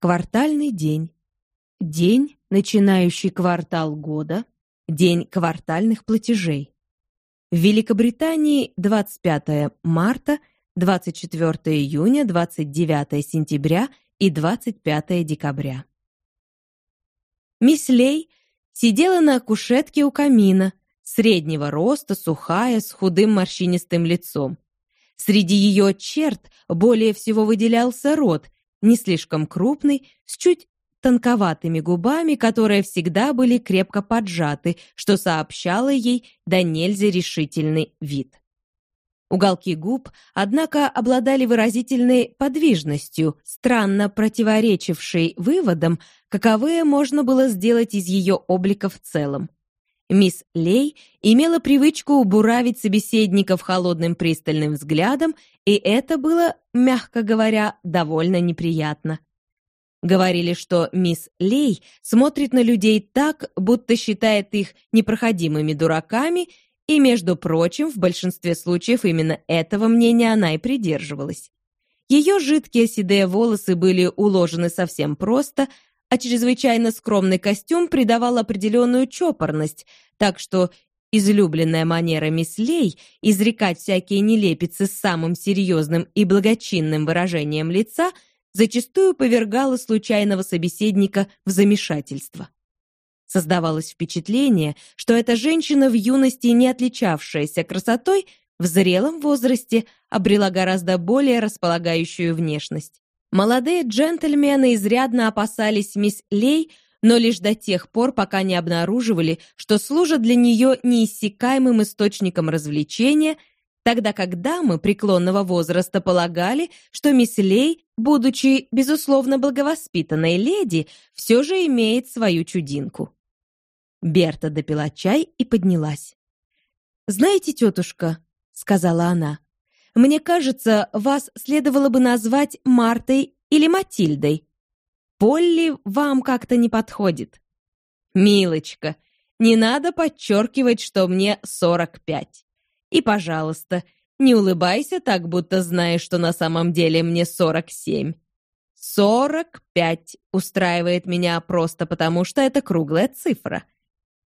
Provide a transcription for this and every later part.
Квартальный день. День, начинающий квартал года. День квартальных платежей. В Великобритании 25 марта, 24 июня, 29 сентября и 25 декабря. Мисс Лей сидела на кушетке у камина, среднего роста, сухая, с худым морщинистым лицом. Среди ее черт более всего выделялся рот, не слишком крупный, с чуть тонковатыми губами, которые всегда были крепко поджаты, что сообщало ей да нельзя решительный вид. Уголки губ, однако, обладали выразительной подвижностью, странно противоречившей выводам, каковые можно было сделать из ее облика в целом. Мисс Лей имела привычку убуравить собеседников холодным пристальным взглядом, и это было, мягко говоря, довольно неприятно. Говорили, что мисс Лей смотрит на людей так, будто считает их непроходимыми дураками, и, между прочим, в большинстве случаев именно этого мнения она и придерживалась. Ее жидкие седые волосы были уложены совсем просто, а чрезвычайно скромный костюм придавал определенную чопорность, так что излюбленная манера мислей изрекать всякие нелепицы с самым серьезным и благочинным выражением лица зачастую повергала случайного собеседника в замешательство. Создавалось впечатление, что эта женщина в юности, не отличавшаяся красотой, в зрелом возрасте обрела гораздо более располагающую внешность. Молодые джентльмены изрядно опасались мисс Лей, но лишь до тех пор, пока не обнаруживали, что служат для нее неиссякаемым источником развлечения, тогда как дамы преклонного возраста полагали, что мисс Лей, будучи, безусловно, благовоспитанной леди, все же имеет свою чудинку. Берта допила чай и поднялась. «Знаете, тетушка», — сказала она, мне кажется, вас следовало бы назвать Мартой или Матильдой. Полли вам как-то не подходит. Милочка, не надо подчеркивать, что мне сорок пять. И, пожалуйста, не улыбайся так, будто знаешь, что на самом деле мне сорок семь. Сорок пять устраивает меня просто потому, что это круглая цифра.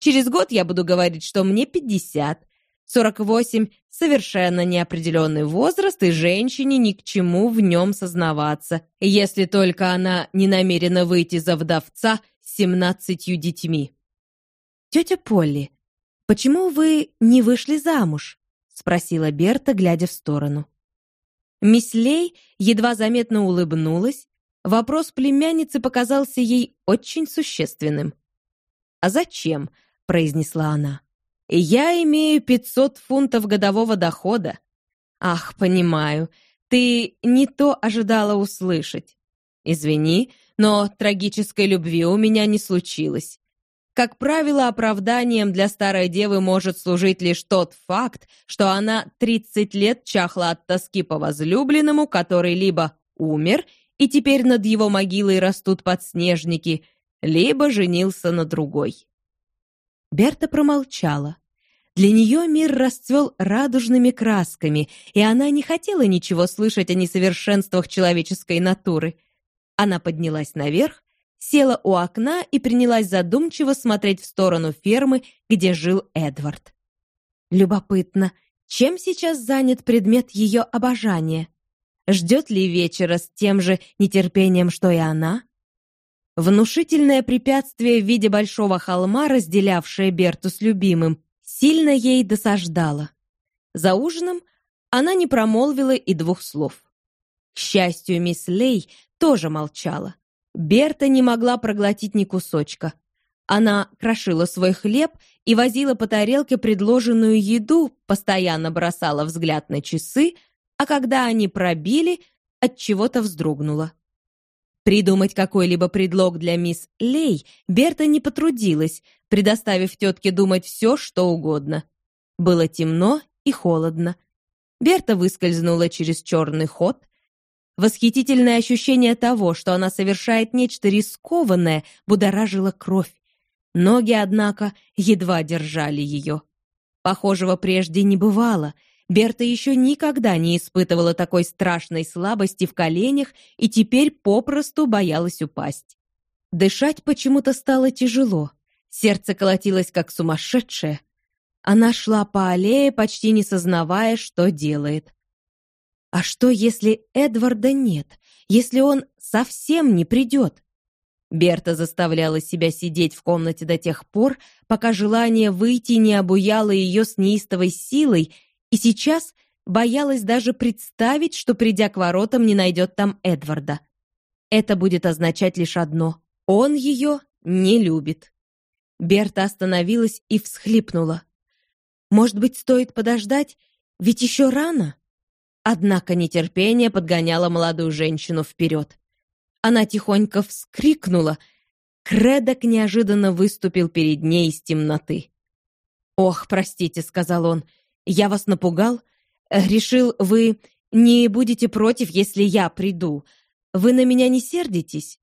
Через год я буду говорить, что мне пятьдесят, 48 — совершенно неопределенный возраст, и женщине ни к чему в нем сознаваться, если только она не намерена выйти за вдовца с семнадцатью детьми. «Тетя Полли, почему вы не вышли замуж?» — спросила Берта, глядя в сторону. Мисс Лей едва заметно улыбнулась. Вопрос племянницы показался ей очень существенным. «А зачем?» — произнесла она. Я имею 500 фунтов годового дохода. Ах, понимаю, ты не то ожидала услышать. Извини, но трагической любви у меня не случилось. Как правило, оправданием для старой девы может служить лишь тот факт, что она 30 лет чахла от тоски по возлюбленному, который либо умер, и теперь над его могилой растут подснежники, либо женился на другой. Берта промолчала. Для нее мир расцвел радужными красками, и она не хотела ничего слышать о несовершенствах человеческой натуры. Она поднялась наверх, села у окна и принялась задумчиво смотреть в сторону фермы, где жил Эдвард. Любопытно, чем сейчас занят предмет ее обожания? Ждет ли вечера с тем же нетерпением, что и она? Внушительное препятствие в виде большого холма, разделявшее Берту с любимым, сильно ей досаждала. За ужином она не промолвила и двух слов. К счастью, мисс Лей тоже молчала. Берта не могла проглотить ни кусочка. Она крошила свой хлеб и возила по тарелке предложенную еду, постоянно бросала взгляд на часы, а когда они пробили, от чего-то вздрогнула. Придумать какой-либо предлог для мисс Лей Берта не потрудилась, предоставив тетке думать все, что угодно. Было темно и холодно. Берта выскользнула через черный ход. Восхитительное ощущение того, что она совершает нечто рискованное, будоражило кровь. Ноги, однако, едва держали ее. Похожего прежде не бывало. Берта еще никогда не испытывала такой страшной слабости в коленях и теперь попросту боялась упасть. Дышать почему-то стало тяжело. Сердце колотилось как сумасшедшее. Она шла по аллее, почти не сознавая, что делает. А что, если Эдварда нет? Если он совсем не придет? Берта заставляла себя сидеть в комнате до тех пор, пока желание выйти не обуяло ее с неистовой силой, и сейчас боялась даже представить, что, придя к воротам, не найдет там Эдварда. Это будет означать лишь одно — он ее не любит. Берта остановилась и всхлипнула. Может быть, стоит подождать, ведь еще рано? Однако нетерпение подгоняло молодую женщину вперед. Она тихонько вскрикнула. Кредок неожиданно выступил перед ней из темноты. «Ох, простите», — сказал он, — «я вас напугал? Решил, вы не будете против, если я приду. Вы на меня не сердитесь?»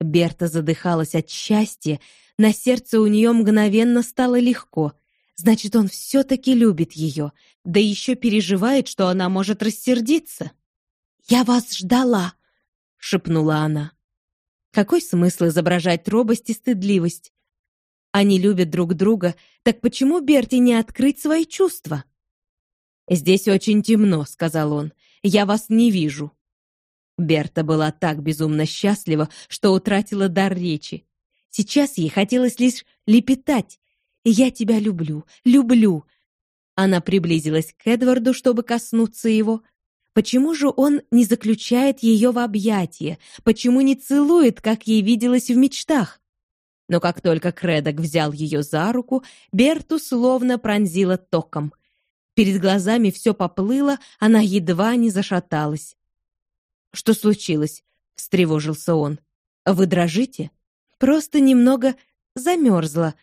Берта задыхалась от счастья, на сердце у нее мгновенно стало легко. Значит, он все-таки любит ее, да еще переживает, что она может рассердиться. «Я вас ждала», — шепнула она. Какой смысл изображать робость и стыдливость? Они любят друг друга, так почему Берти не открыть свои чувства? «Здесь очень темно», — сказал он. «Я вас не вижу». Берта была так безумно счастлива, что утратила дар речи. Сейчас ей хотелось лишь лепетать. «Я тебя люблю, люблю». Она приблизилась к Эдварду, чтобы коснуться его, Почему же он не заключает ее в объятия? Почему не целует, как ей виделось в мечтах? Но как только Кредок взял ее за руку, Берту словно пронзила током. Перед глазами все поплыло, она едва не зашаталась. «Что случилось?» — встревожился он. «Вы дрожите?» «Просто немного замерзла».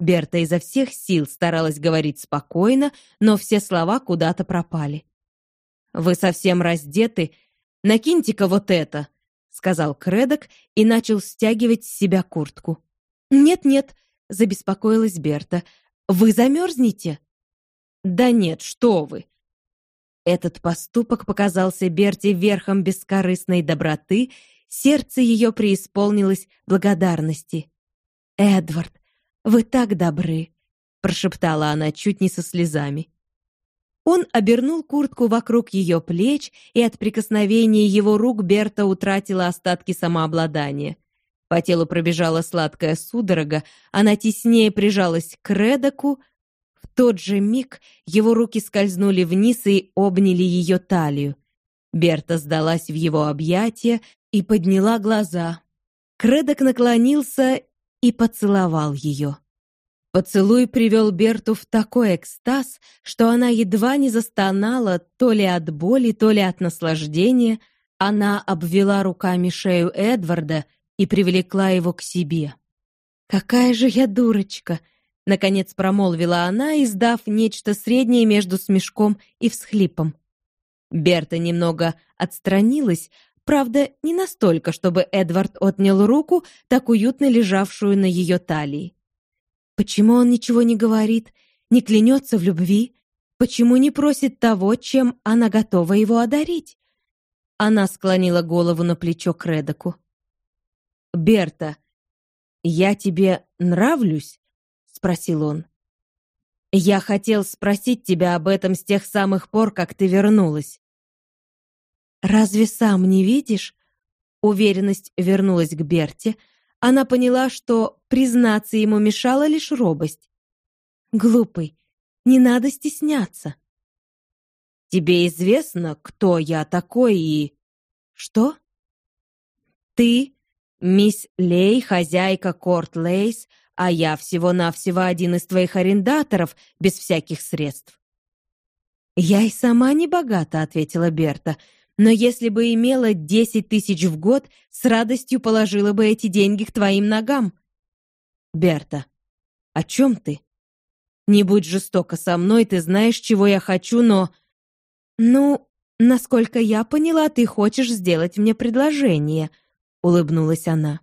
Берта изо всех сил старалась говорить спокойно, но все слова куда-то пропали. «Вы совсем раздеты? Накиньте-ка вот это!» — сказал Кредок и начал стягивать с себя куртку. «Нет-нет», — забеспокоилась Берта, — «вы замерзнете?» «Да нет, что вы!» Этот поступок показался Берте верхом бескорыстной доброты, сердце ее преисполнилось благодарности. «Эдвард, вы так добры!» — прошептала она чуть не со слезами. Он обернул куртку вокруг ее плеч, и от прикосновения его рук Берта утратила остатки самообладания. По телу пробежала сладкая судорога, она теснее прижалась к Редоку. В тот же миг его руки скользнули вниз и обняли ее талию. Берта сдалась в его объятия и подняла глаза. Кредок наклонился и поцеловал ее. Поцелуй привел Берту в такой экстаз, что она едва не застонала то ли от боли, то ли от наслаждения. Она обвела руками шею Эдварда и привлекла его к себе. «Какая же я дурочка!» — наконец промолвила она, издав нечто среднее между смешком и всхлипом. Берта немного отстранилась, правда, не настолько, чтобы Эдвард отнял руку, так уютно лежавшую на ее талии. Почему он ничего не говорит, не клянется в любви? Почему не просит того, чем она готова его одарить? Она склонила голову на плечо Кредоку. «Берта, я тебе нравлюсь?» — спросил он. «Я хотел спросить тебя об этом с тех самых пор, как ты вернулась». «Разве сам не видишь?» Уверенность вернулась к Берте, она поняла, что признаться ему мешала лишь робость. «Глупый, не надо стесняться». «Тебе известно, кто я такой и...» «Что?» «Ты, мисс Лей, хозяйка Корт Лейс, а я всего-навсего один из твоих арендаторов, без всяких средств». «Я и сама не богата», — ответила Берта, — но если бы имела десять тысяч в год, с радостью положила бы эти деньги к твоим ногам. Берта, о чем ты? Не будь жестока со мной, ты знаешь, чего я хочу, но... Ну, насколько я поняла, ты хочешь сделать мне предложение, улыбнулась она.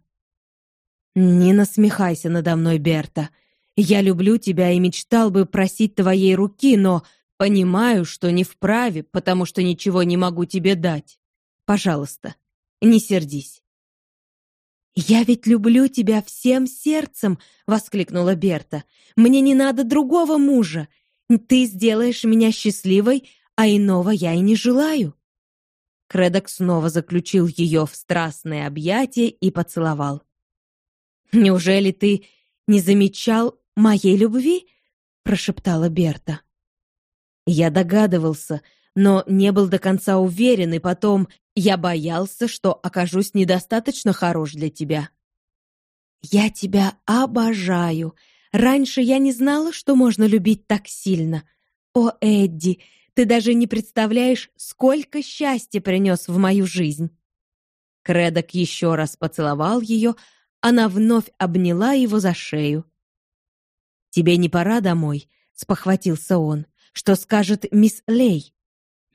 Не насмехайся надо мной, Берта. Я люблю тебя и мечтал бы просить твоей руки, но Понимаю, что не вправе, потому что ничего не могу тебе дать. Пожалуйста, не сердись. «Я ведь люблю тебя всем сердцем!» — воскликнула Берта. «Мне не надо другого мужа. Ты сделаешь меня счастливой, а иного я и не желаю». Кредок снова заключил ее в страстное объятие и поцеловал. «Неужели ты не замечал моей любви?» — прошептала Берта. Я догадывался, но не был до конца уверен, и потом я боялся, что окажусь недостаточно хорош для тебя. Я тебя обожаю. Раньше я не знала, что можно любить так сильно. О, Эдди, ты даже не представляешь, сколько счастья принес в мою жизнь. Кредок еще раз поцеловал ее, она вновь обняла его за шею. «Тебе не пора домой?» — спохватился он. «Что скажет мисс Лей?»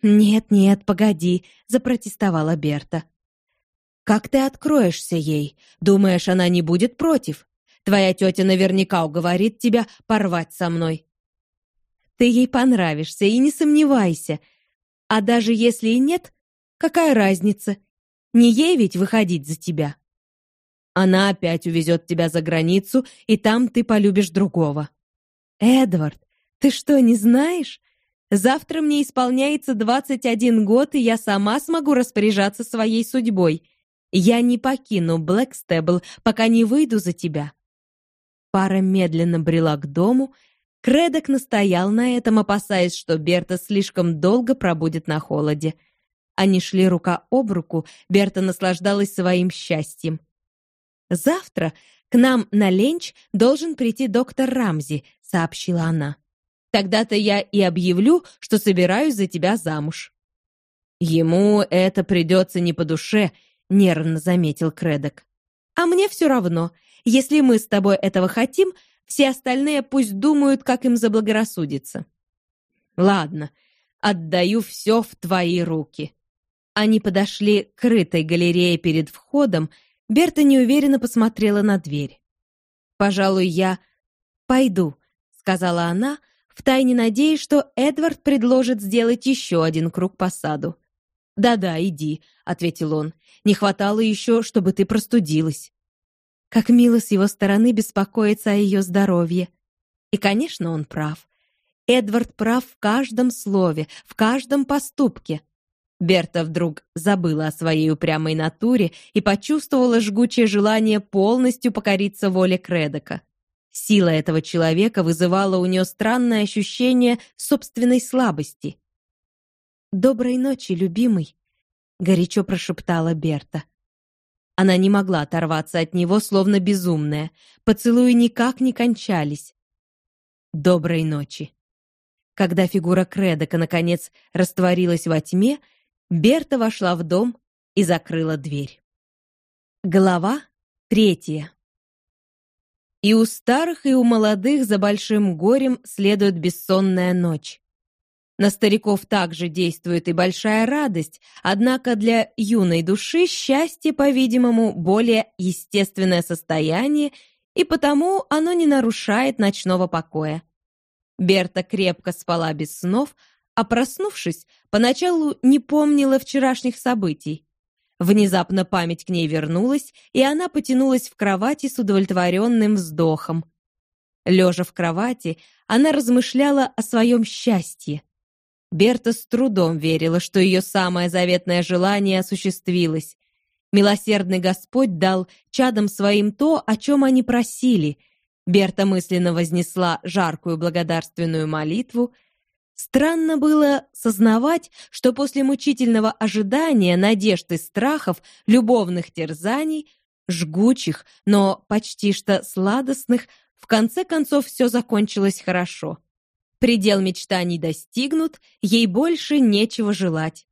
«Нет-нет, погоди», — запротестовала Берта. «Как ты откроешься ей? Думаешь, она не будет против? Твоя тетя наверняка уговорит тебя порвать со мной». «Ты ей понравишься, и не сомневайся. А даже если и нет, какая разница? Не ей ведь выходить за тебя». Она опять увезет тебя за границу, и там ты полюбишь другого. Эдвард, ты что, не знаешь? Завтра мне исполняется 21 год, и я сама смогу распоряжаться своей судьбой. Я не покину Блэкстебл, пока не выйду за тебя». Пара медленно брела к дому. Кредок настоял на этом, опасаясь, что Берта слишком долго пробудет на холоде. Они шли рука об руку, Берта наслаждалась своим счастьем. «Завтра к нам на ленч должен прийти доктор Рамзи», — сообщила она. Тогда-то я и объявлю, что собираюсь за тебя замуж». «Ему это придется не по душе», — нервно заметил Кредок. «А мне все равно. Если мы с тобой этого хотим, все остальные пусть думают, как им заблагорассудится». «Ладно, отдаю все в твои руки». Они подошли к крытой галерее перед входом. Берта неуверенно посмотрела на дверь. «Пожалуй, я пойду», — сказала она, — втайне надеясь, что Эдвард предложит сделать еще один круг по саду. «Да-да, иди», — ответил он. «Не хватало еще, чтобы ты простудилась». Как мило с его стороны беспокоиться о ее здоровье. И, конечно, он прав. Эдвард прав в каждом слове, в каждом поступке. Берта вдруг забыла о своей упрямой натуре и почувствовала жгучее желание полностью покориться воле Кредока. Сила этого человека вызывала у нее странное ощущение собственной слабости. «Доброй ночи, любимый», — горячо прошептала Берта. Она не могла оторваться от него, словно безумная. Поцелуи никак не кончались. «Доброй ночи». Когда фигура Кредока, наконец, растворилась во тьме, Берта вошла в дом и закрыла дверь. Глава третья. И у старых, и у молодых за большим горем следует бессонная ночь. На стариков также действует и большая радость, однако для юной души счастье, по-видимому, более естественное состояние, и потому оно не нарушает ночного покоя. Берта крепко спала без снов, а проснувшись, поначалу не помнила вчерашних событий. Внезапно память к ней вернулась, и она потянулась в кровати с удовлетворенным вздохом. Лежа в кровати, она размышляла о своем счастье. Берта с трудом верила, что ее самое заветное желание осуществилось. Милосердный Господь дал чадам своим то, о чем они просили. Берта мысленно вознесла жаркую благодарственную молитву, Странно было сознавать, что после мучительного ожидания, надежд и страхов, любовных терзаний, жгучих, но почти что сладостных, в конце концов все закончилось хорошо. Предел мечтаний достигнут, ей больше нечего желать.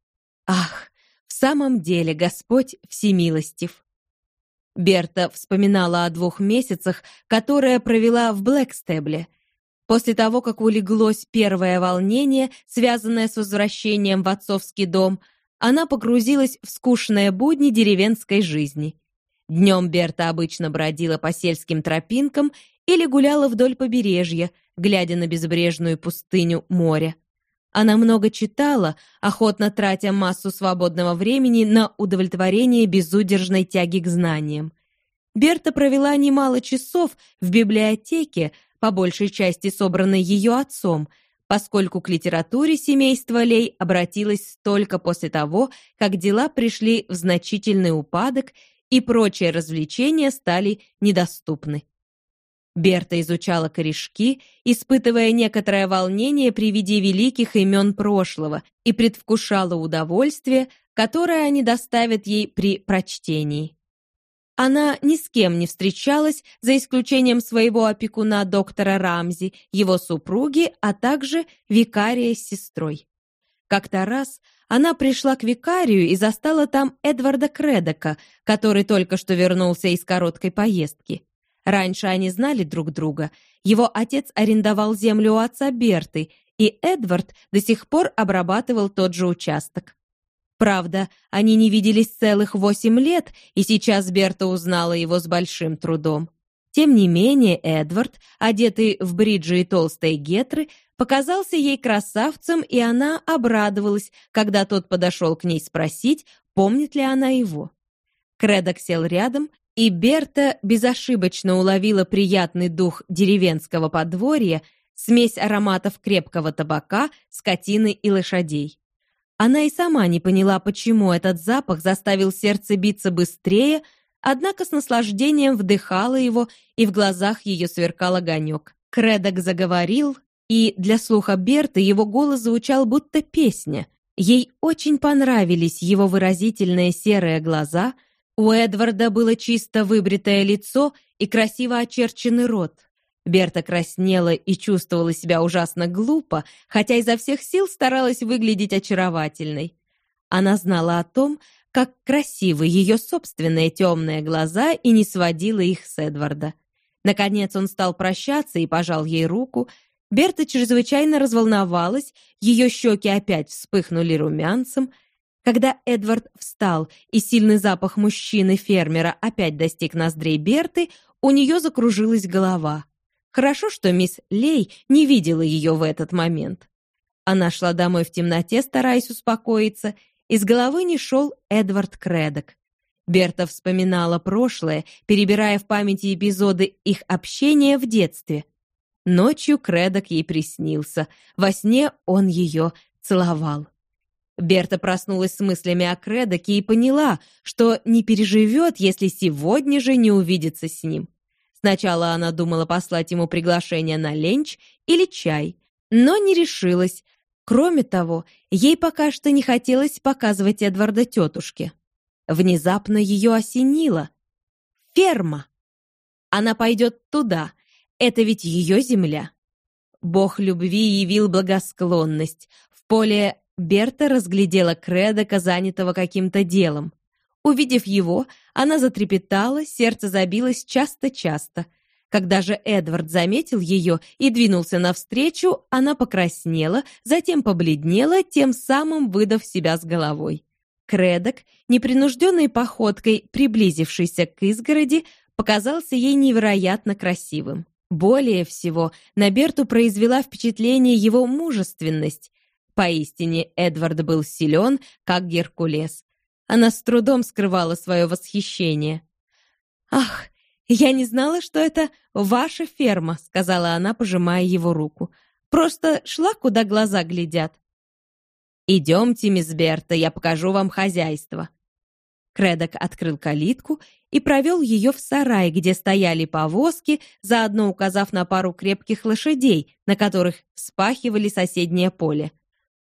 Ах, в самом деле Господь всемилостив. Берта вспоминала о двух месяцах, которые провела в Блэкстебле — После того, как улеглось первое волнение, связанное с возвращением в отцовский дом, она погрузилась в скучные будни деревенской жизни. Днем Берта обычно бродила по сельским тропинкам или гуляла вдоль побережья, глядя на безбрежную пустыню моря. Она много читала, охотно тратя массу свободного времени на удовлетворение безудержной тяги к знаниям. Берта провела немало часов в библиотеке, по большей части собранной ее отцом, поскольку к литературе семейство Лей обратилось только после того, как дела пришли в значительный упадок и прочие развлечения стали недоступны. Берта изучала корешки, испытывая некоторое волнение при виде великих имен прошлого и предвкушала удовольствие, которое они доставят ей при прочтении. Она ни с кем не встречалась, за исключением своего опекуна доктора Рамзи, его супруги, а также викария с сестрой. Как-то раз она пришла к викарию и застала там Эдварда Кредока, который только что вернулся из короткой поездки. Раньше они знали друг друга. Его отец арендовал землю у отца Берты, и Эдвард до сих пор обрабатывал тот же участок. Правда, они не виделись целых восемь лет, и сейчас Берта узнала его с большим трудом. Тем не менее, Эдвард, одетый в бриджи и толстые гетры, показался ей красавцем, и она обрадовалась, когда тот подошел к ней спросить, помнит ли она его. Кредок сел рядом и Берта безошибочно уловила приятный дух деревенского подворья, смесь ароматов крепкого табака, скотины и лошадей. Она и сама не поняла, почему этот запах заставил сердце биться быстрее, однако с наслаждением вдыхала его, и в глазах ее сверкал огонек. Кредок заговорил, и для слуха Берты его голос звучал будто песня. Ей очень понравились его выразительные серые глаза — у Эдварда было чисто выбритое лицо и красиво очерченный рот. Берта краснела и чувствовала себя ужасно глупо, хотя изо всех сил старалась выглядеть очаровательной. Она знала о том, как красивы ее собственные темные глаза и не сводила их с Эдварда. Наконец он стал прощаться и пожал ей руку. Берта чрезвычайно разволновалась, ее щеки опять вспыхнули румянцем, когда Эдвард встал, и сильный запах мужчины-фермера опять достиг ноздрей Берты, у нее закружилась голова. Хорошо, что мисс Лей не видела ее в этот момент. Она шла домой в темноте, стараясь успокоиться. Из головы не шел Эдвард Кредок. Берта вспоминала прошлое, перебирая в памяти эпизоды их общения в детстве. Ночью Кредок ей приснился. Во сне он ее целовал. Берта проснулась с мыслями о Кредоке и поняла, что не переживет, если сегодня же не увидится с ним. Сначала она думала послать ему приглашение на ленч или чай, но не решилась. Кроме того, ей пока что не хотелось показывать Эдварда тетушке. Внезапно ее осенило. Ферма. Она пойдет туда. Это ведь ее земля. Бог любви явил благосклонность. В поле Берта разглядела Кредока, занятого каким-то делом. Увидев его, она затрепетала, сердце забилось часто-часто. Когда же Эдвард заметил ее и двинулся навстречу, она покраснела, затем побледнела, тем самым выдав себя с головой. Кредок, непринужденной походкой, приблизившийся к изгороди, показался ей невероятно красивым. Более всего, на Берту произвела впечатление его мужественность. Поистине, Эдвард был силен, как Геркулес. Она с трудом скрывала свое восхищение. «Ах, я не знала, что это ваша ферма», — сказала она, пожимая его руку. «Просто шла, куда глаза глядят». «Идемте, мисс Берта, я покажу вам хозяйство». Кредок открыл калитку и провел ее в сарай, где стояли повозки, заодно указав на пару крепких лошадей, на которых вспахивали соседнее поле.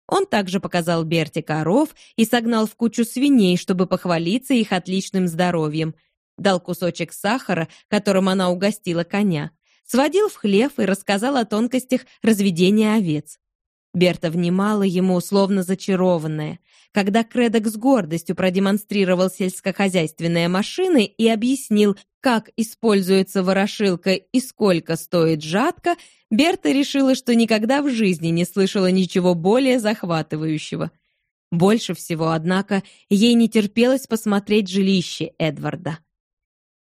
Он также показал Берте коров и согнал в кучу свиней, чтобы похвалиться их отличным здоровьем. Дал кусочек сахара, которым она угостила коня. Сводил в хлев и рассказал о тонкостях разведения овец. Берта внимала ему, словно зачарованная. Когда Кредок с гордостью продемонстрировал сельскохозяйственные машины и объяснил, как используется ворошилка и сколько стоит жатка, Берта решила, что никогда в жизни не слышала ничего более захватывающего. Больше всего, однако, ей не терпелось посмотреть жилище Эдварда.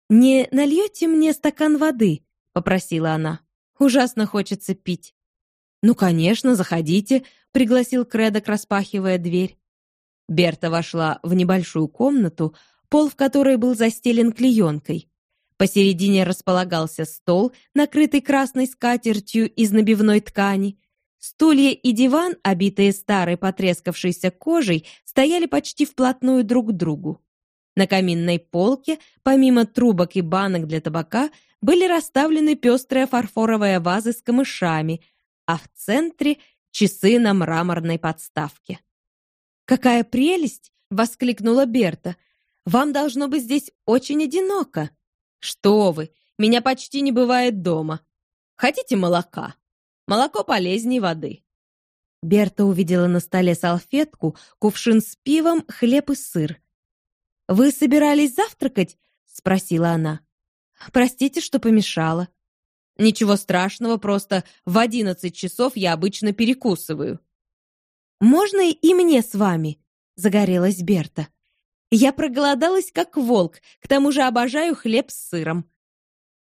«Не нальете мне стакан воды?» — попросила она. «Ужасно хочется пить». «Ну, конечно, заходите», пригласил Кредок, распахивая дверь. Берта вошла в небольшую комнату, пол в которой был застелен клеенкой. Посередине располагался стол, накрытый красной скатертью из набивной ткани. Стулья и диван, обитые старой потрескавшейся кожей, стояли почти вплотную друг к другу. На каминной полке, помимо трубок и банок для табака, были расставлены пестрые фарфоровые вазы с камышами, а в центре — часы на мраморной подставке. «Какая прелесть!» — воскликнула Берта. «Вам должно быть здесь очень одиноко». «Что вы! Меня почти не бывает дома. Хотите молока? Молоко полезнее воды». Берта увидела на столе салфетку, кувшин с пивом, хлеб и сыр. «Вы собирались завтракать?» — спросила она. «Простите, что помешала». «Ничего страшного, просто в одиннадцать часов я обычно перекусываю». «Можно и мне с вами?» — загорелась Берта. «Я проголодалась, как волк, к тому же обожаю хлеб с сыром».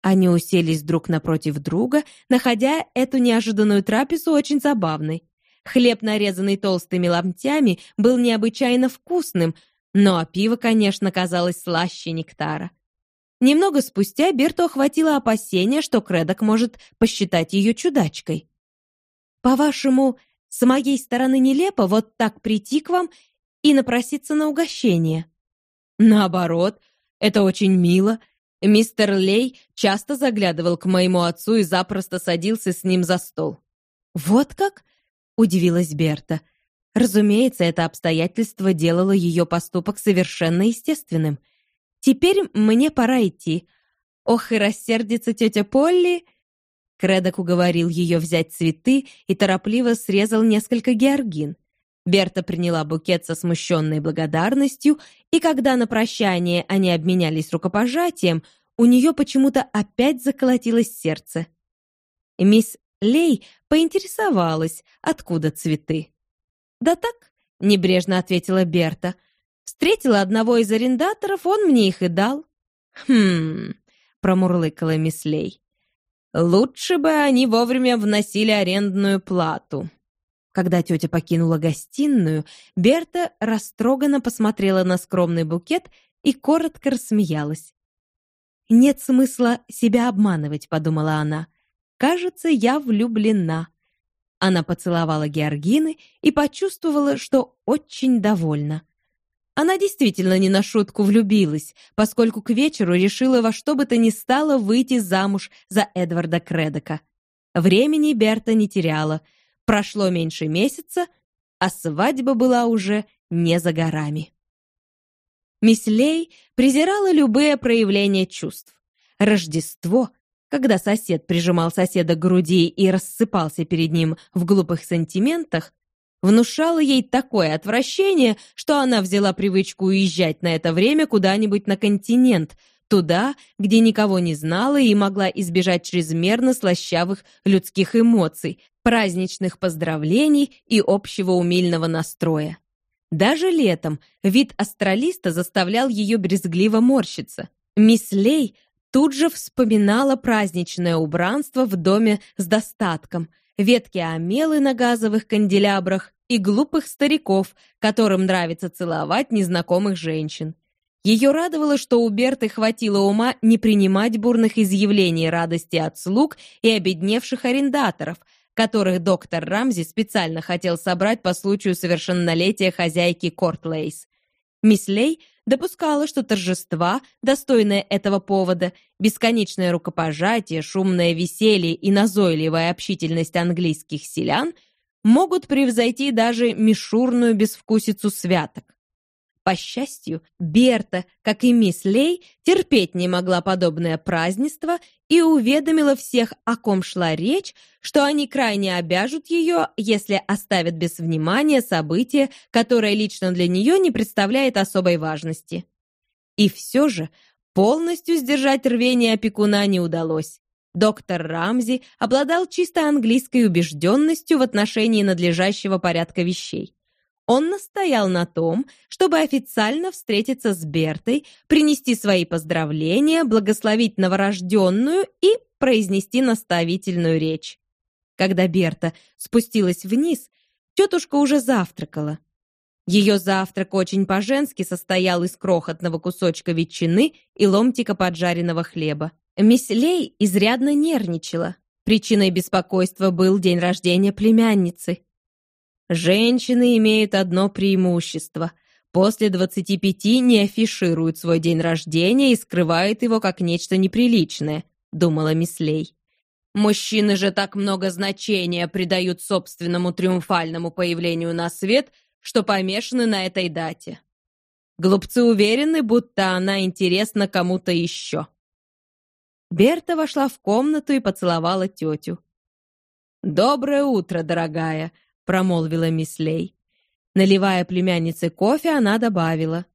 Они уселись друг напротив друга, находя эту неожиданную трапезу очень забавной. Хлеб, нарезанный толстыми ломтями, был необычайно вкусным, но пиво, конечно, казалось слаще нектара. Немного спустя Берту охватило опасение, что Кредок может посчитать ее чудачкой. «По-вашему, с моей стороны нелепо вот так прийти к вам и напроситься на угощение?» «Наоборот, это очень мило. Мистер Лей часто заглядывал к моему отцу и запросто садился с ним за стол». «Вот как?» — удивилась Берта. Разумеется, это обстоятельство делало ее поступок совершенно естественным. «Теперь мне пора идти. Ох, и рассердится тетя Полли!» Кредок уговорил ее взять цветы и торопливо срезал несколько георгин. Берта приняла букет со смущенной благодарностью, и когда на прощание они обменялись рукопожатием, у нее почему-то опять заколотилось сердце. Мисс Лей поинтересовалась, откуда цветы. «Да так», — небрежно ответила Берта. «Встретила одного из арендаторов, он мне их и дал». «Хм...» — промурлыкала мисс Лей. «Лучше бы они вовремя вносили арендную плату». Когда тетя покинула гостиную, Берта растроганно посмотрела на скромный букет и коротко рассмеялась. «Нет смысла себя обманывать», — подумала она. «Кажется, я влюблена». Она поцеловала Георгины и почувствовала, что очень довольна. Она действительно не на шутку влюбилась, поскольку к вечеру решила во что бы то ни стало выйти замуж за Эдварда Кредока. Времени Берта не теряла. Прошло меньше месяца, а свадьба была уже не за горами. Мисс Лей презирала любые проявления чувств. Рождество когда сосед прижимал соседа к груди и рассыпался перед ним в глупых сантиментах, внушало ей такое отвращение, что она взяла привычку уезжать на это время куда-нибудь на континент, туда, где никого не знала и могла избежать чрезмерно слащавых людских эмоций, праздничных поздравлений и общего умильного настроя. Даже летом вид астралиста заставлял ее брезгливо морщиться. Мисс Лей Тут же вспоминала праздничное убранство в доме с достатком, ветки омелы на газовых канделябрах и глупых стариков, которым нравится целовать незнакомых женщин. Ее радовало, что у Берты хватило ума не принимать бурных изъявлений радости от слуг и обедневших арендаторов, которых доктор Рамзи специально хотел собрать по случаю совершеннолетия хозяйки Кортлейс. Мисс Лей допускала, что торжества, достойные этого повода, бесконечное рукопожатие, шумное веселье и назойливая общительность английских селян могут превзойти даже мишурную безвкусицу святок. По счастью, Берта, как и мисс Лей, терпеть не могла подобное празднество и уведомила всех, о ком шла речь, что они крайне обяжут ее, если оставят без внимания событие, которое лично для нее не представляет особой важности. И все же полностью сдержать рвение опекуна не удалось. Доктор Рамзи обладал чисто английской убежденностью в отношении надлежащего порядка вещей. Он настоял на том, чтобы официально встретиться с Бертой, принести свои поздравления, благословить новорожденную и произнести наставительную речь. Когда Берта спустилась вниз, тетушка уже завтракала. Ее завтрак очень по-женски состоял из крохотного кусочка ветчины и ломтика поджаренного хлеба. Мисс Лей изрядно нервничала. Причиной беспокойства был день рождения племянницы. Женщины имеют одно преимущество. После 25 не афишируют свой день рождения и скрывают его как нечто неприличное, думала мисс Лей. Мужчины же так много значения придают собственному триумфальному появлению на свет, что помешаны на этой дате. Глупцы уверены, будто она интересна кому-то еще. Берта вошла в комнату и поцеловала тетю. «Доброе утро, дорогая», — промолвила мисс Лей. Наливая племяннице кофе, она добавила.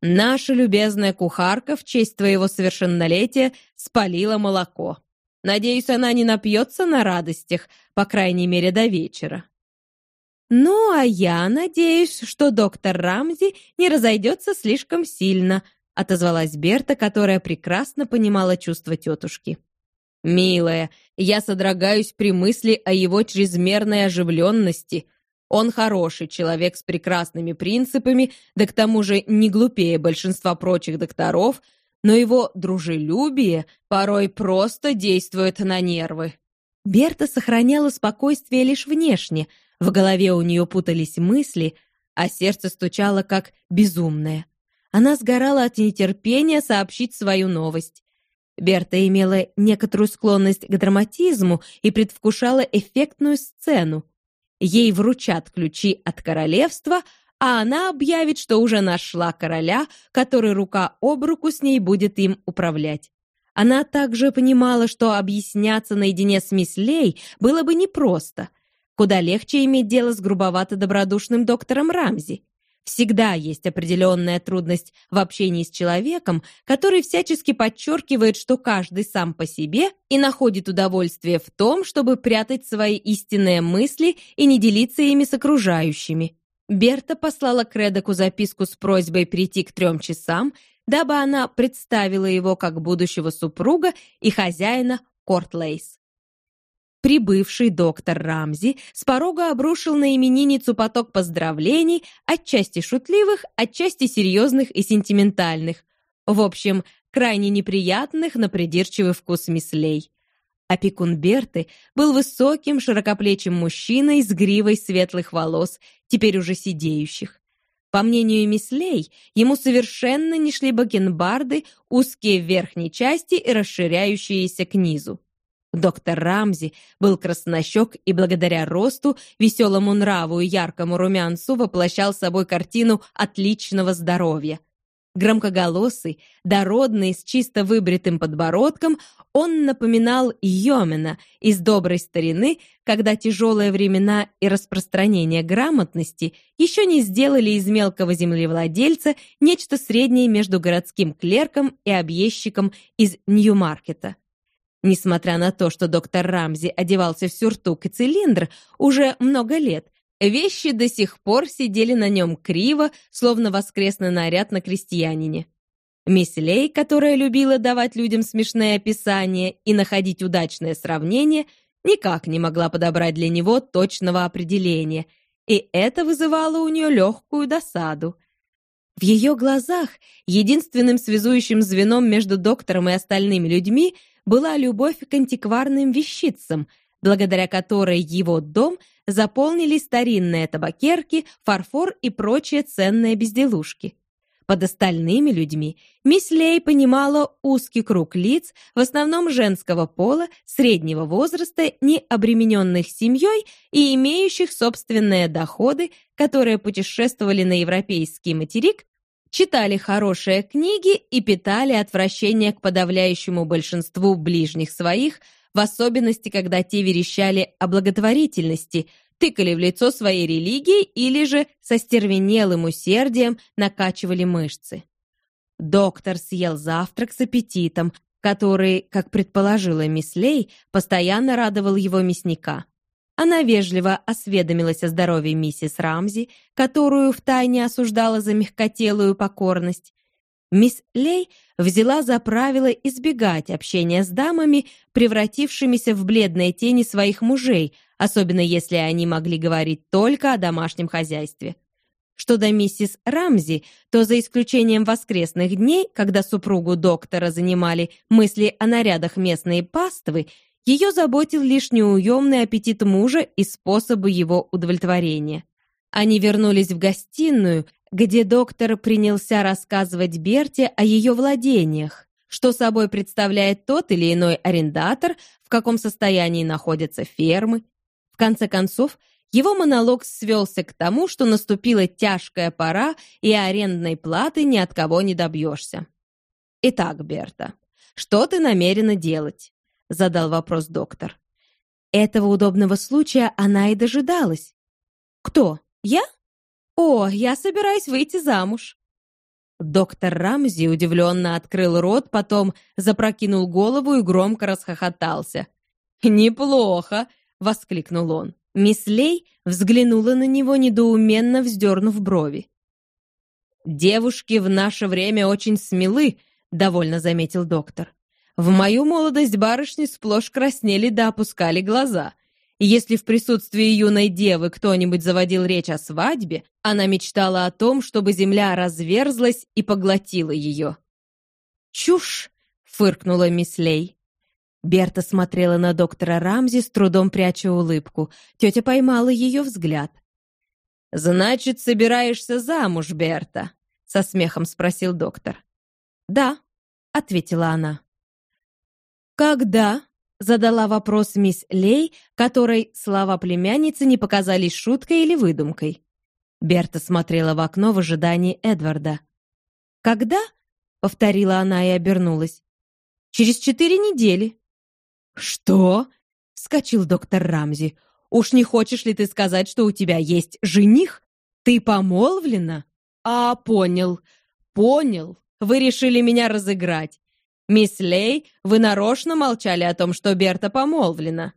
«Наша любезная кухарка в честь твоего совершеннолетия спалила молоко. Надеюсь, она не напьется на радостях, по крайней мере, до вечера». «Ну, а я надеюсь, что доктор Рамзи не разойдется слишком сильно», отозвалась Берта, которая прекрасно понимала чувства тетушки. «Милая, я содрогаюсь при мысли о его чрезмерной оживленности. Он хороший человек с прекрасными принципами, да к тому же не глупее большинства прочих докторов, но его дружелюбие порой просто действует на нервы». Берта сохраняла спокойствие лишь внешне – в голове у нее путались мысли, а сердце стучало как безумное. Она сгорала от нетерпения сообщить свою новость. Берта имела некоторую склонность к драматизму и предвкушала эффектную сцену. Ей вручат ключи от королевства, а она объявит, что уже нашла короля, который рука об руку с ней будет им управлять. Она также понимала, что объясняться наедине с мисс Лей было бы непросто — Куда легче иметь дело с грубовато-добродушным доктором Рамзи. Всегда есть определенная трудность в общении с человеком, который всячески подчеркивает, что каждый сам по себе и находит удовольствие в том, чтобы прятать свои истинные мысли и не делиться ими с окружающими. Берта послала Кредоку записку с просьбой прийти к трем часам, дабы она представила его как будущего супруга и хозяина Кортлейс. Прибывший доктор Рамзи с порога обрушил на именинницу поток поздравлений, отчасти шутливых, отчасти серьезных и сентиментальных. В общем, крайне неприятных на придирчивый вкус мислей. Опекун Берты был высоким, широкоплечим мужчиной с гривой светлых волос, теперь уже сидеющих. По мнению мислей, ему совершенно не шли бакенбарды, узкие в верхней части и расширяющиеся к низу. Доктор Рамзи был краснощек и благодаря росту, веселому нраву и яркому румянцу воплощал собой картину отличного здоровья. Громкоголосый, дородный, с чисто выбритым подбородком, он напоминал Йомена из доброй старины, когда тяжелые времена и распространение грамотности еще не сделали из мелкого землевладельца нечто среднее между городским клерком и объездчиком из Нью-Маркета. Несмотря на то, что доктор Рамзи одевался в сюртук и цилиндр уже много лет, вещи до сих пор сидели на нем криво, словно воскресный наряд на крестьянине. Мисс Лей, которая любила давать людям смешные описания и находить удачное сравнение, никак не могла подобрать для него точного определения, и это вызывало у нее легкую досаду. В ее глазах единственным связующим звеном между доктором и остальными людьми – была любовь к антикварным вещицам, благодаря которой его дом заполнили старинные табакерки, фарфор и прочие ценные безделушки. Под остальными людьми мисс Лей понимала узкий круг лиц, в основном женского пола, среднего возраста, не обремененных семьей и имеющих собственные доходы, которые путешествовали на европейский материк читали хорошие книги и питали отвращение к подавляющему большинству ближних своих, в особенности, когда те верещали о благотворительности, тыкали в лицо своей религии или же со стервенелым усердием накачивали мышцы. Доктор съел завтрак с аппетитом, который, как предположила мисс Лей, постоянно радовал его мясника. Она вежливо осведомилась о здоровье миссис Рамзи, которую втайне осуждала за мягкотелую покорность. Мисс Лей взяла за правило избегать общения с дамами, превратившимися в бледные тени своих мужей, особенно если они могли говорить только о домашнем хозяйстве. Что до миссис Рамзи, то за исключением воскресных дней, когда супругу доктора занимали мысли о нарядах местной паствы, ее заботил лишь неуемный аппетит мужа и способы его удовлетворения. Они вернулись в гостиную, где доктор принялся рассказывать Берте о ее владениях, что собой представляет тот или иной арендатор, в каком состоянии находятся фермы. В конце концов, его монолог свелся к тому, что наступила тяжкая пора, и арендной платы ни от кого не добьешься. «Итак, Берта, что ты намерена делать?» — задал вопрос доктор. Этого удобного случая она и дожидалась. «Кто? Я? О, я собираюсь выйти замуж». Доктор Рамзи удивленно открыл рот, потом запрокинул голову и громко расхохотался. «Неплохо!» — воскликнул он. Мисс Лей взглянула на него, недоуменно вздернув брови. «Девушки в наше время очень смелы», — довольно заметил доктор. В мою молодость барышни сплошь краснели да опускали глаза. И если в присутствии юной девы кто-нибудь заводил речь о свадьбе, она мечтала о том, чтобы земля разверзлась и поглотила ее. «Чушь!» — фыркнула мисс Лей. Берта смотрела на доктора Рамзи, с трудом пряча улыбку. Тетя поймала ее взгляд. «Значит, собираешься замуж, Берта?» — со смехом спросил доктор. «Да», — ответила она. «Когда?» — задала вопрос мисс Лей, которой слова племянницы не показались шуткой или выдумкой. Берта смотрела в окно в ожидании Эдварда. «Когда?» — повторила она и обернулась. «Через четыре недели». «Что?» — вскочил доктор Рамзи. «Уж не хочешь ли ты сказать, что у тебя есть жених? Ты помолвлена?» «А, понял, понял. Вы решили меня разыграть. «Мисс Лей, вы нарочно молчали о том, что Берта помолвлена».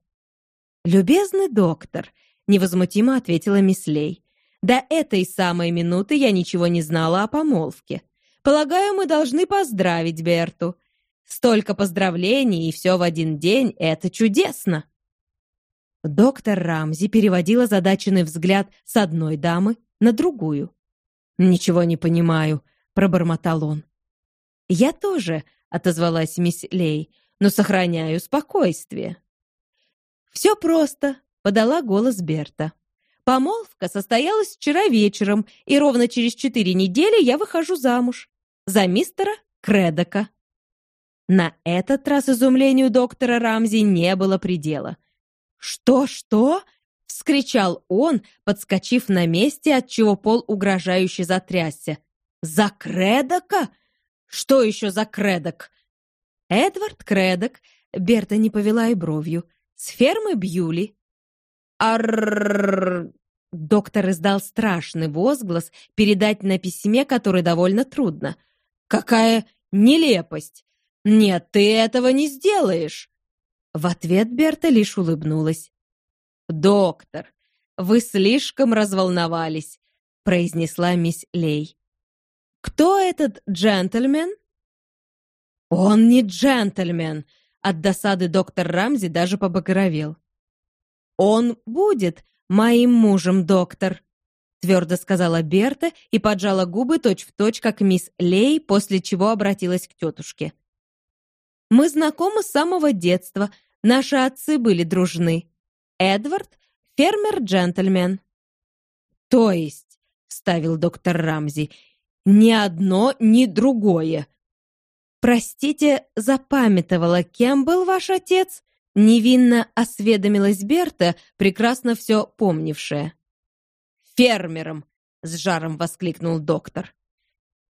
«Любезный доктор», — невозмутимо ответила мисс Лей. «До этой самой минуты я ничего не знала о помолвке. Полагаю, мы должны поздравить Берту. Столько поздравлений, и все в один день — это чудесно!» Доктор Рамзи переводил озадаченный взгляд с одной дамы на другую. «Ничего не понимаю», — пробормотал он. «Я тоже», — отозвалась мисс Лей, «но сохраняю спокойствие». «Все просто», — подала голос Берта. «Помолвка состоялась вчера вечером, и ровно через четыре недели я выхожу замуж. За мистера Кредока». На этот раз изумлению доктора Рамзи не было предела. «Что, что?» — вскричал он, подскочив на месте, отчего пол угрожающе затрясся. «За Кредока? Что еще за Кредок? Эдвард Кредок, Берта не повела и бровью, с фермы Бьюли. Аррррррр. Доктор издал страшный возглас, передать на письме, который довольно трудно. «Какая нелепость! Нет, ты этого не сделаешь!» В ответ Берта лишь улыбнулась. «Доктор, вы слишком разволновались», — произнесла мисс Лей. «Кто этот джентльмен?» «Он не джентльмен!» От досады доктор Рамзи даже побагровел. «Он будет моим мужем, доктор», твердо сказала Берта и поджала губы точь-в-точь, точь, как мисс Лей, после чего обратилась к тетушке. «Мы знакомы с самого детства. Наши отцы были дружны. Эдвард — фермер-джентльмен». «То есть», — вставил доктор Рамзи, ни одно, ни другое. «Простите, запамятовала, кем был ваш отец?» Невинно осведомилась Берта, прекрасно все помнившая. «Фермером!» — с жаром воскликнул доктор.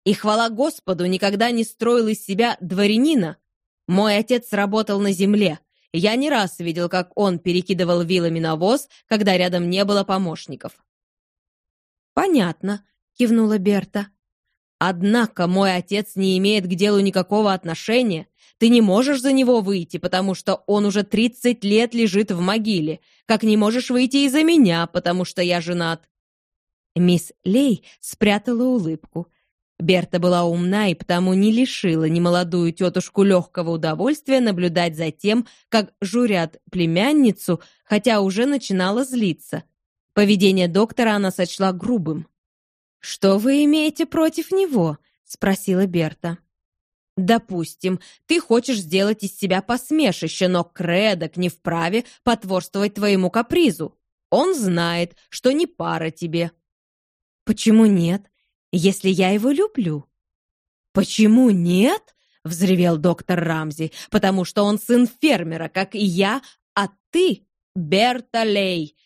«И хвала Господу, никогда не строил из себя дворянина. Мой отец работал на земле. Я не раз видел, как он перекидывал вилами навоз, когда рядом не было помощников». «Понятно», — кивнула Берта. Однако мой отец не имеет к делу никакого отношения. Ты не можешь за него выйти, потому что он уже 30 лет лежит в могиле, как не можешь выйти и за меня, потому что я женат». Мисс Лей спрятала улыбку. Берта была умна и потому не лишила немолодую тетушку легкого удовольствия наблюдать за тем, как журят племянницу, хотя уже начинала злиться. Поведение доктора она сочла грубым. «Что вы имеете против него?» — спросила Берта. «Допустим, ты хочешь сделать из себя посмешище, но Кредок не вправе потворствовать твоему капризу. Он знает, что не пара тебе». «Почему нет? если я его люблю?» «Почему нет?» — взревел доктор Рамзи. «Потому что он сын фермера, как и я, а ты — Берта Лей,